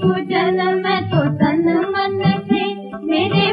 पूजन में तो तन मन से मेरे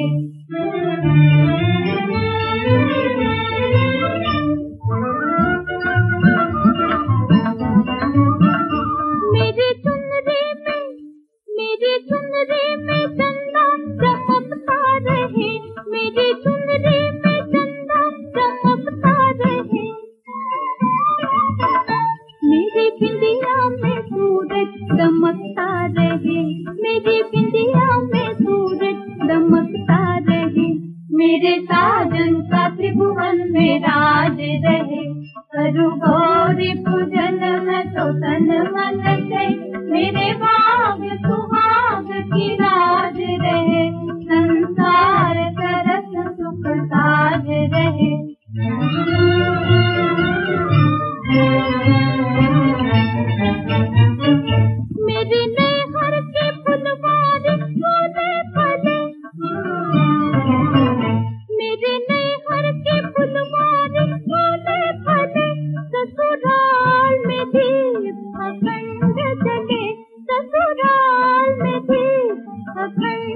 राज रहे। करु गौरी पूजन में तो तन मन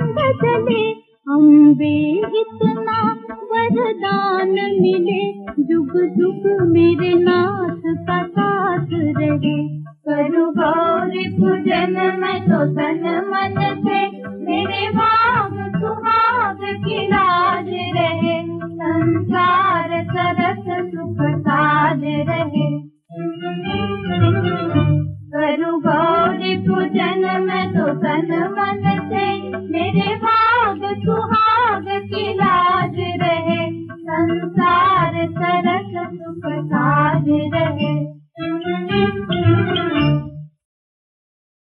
बदले, हम अम्बे इतना वरदान मिले। जुग जुग मेरे नाथ का साथ रहे। करो गौरी पूजन, में तो सन मन से। मेरे भाग सुहाग की लाज रहे। संसार सरस सुख साज रहे। करो गौरी पूजन, में तो सन मन காதுதனில்